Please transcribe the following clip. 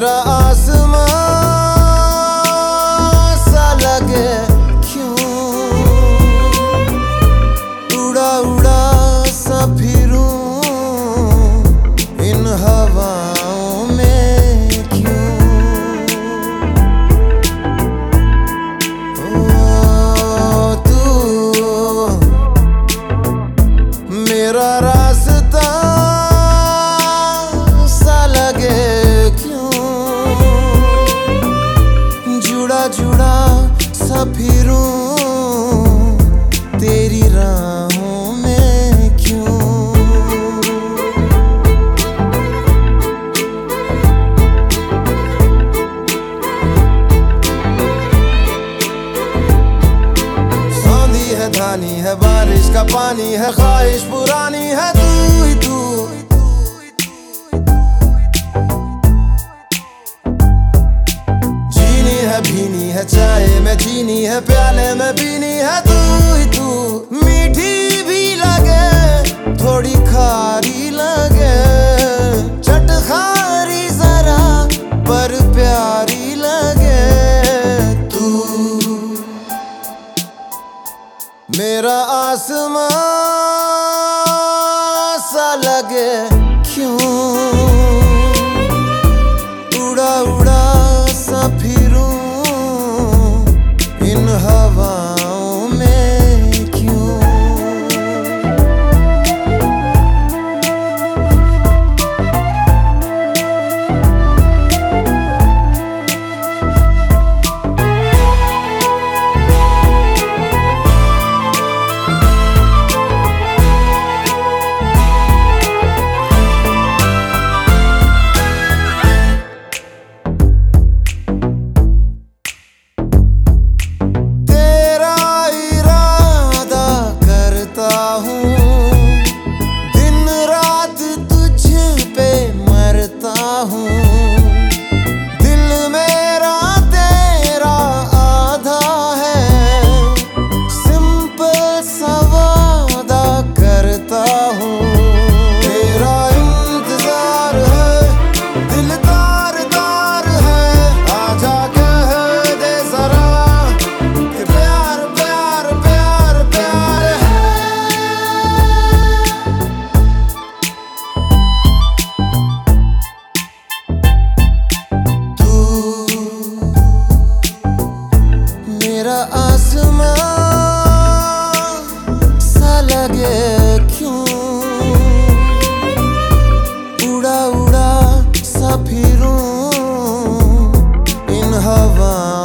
तेरा जुड़ा सा तेरी राहों में क्यों? सौंधी है धानी है बारिश का पानी है ख्वाहिश, पुरानी है तू ही चीनी है, प्याले में पीनी है, तू ही तू। मीठी भी लगे, थोड़ी खारी लगे। चट खारी जरा, पर प्यारी लगे। तू मेरा आसमान in heaven.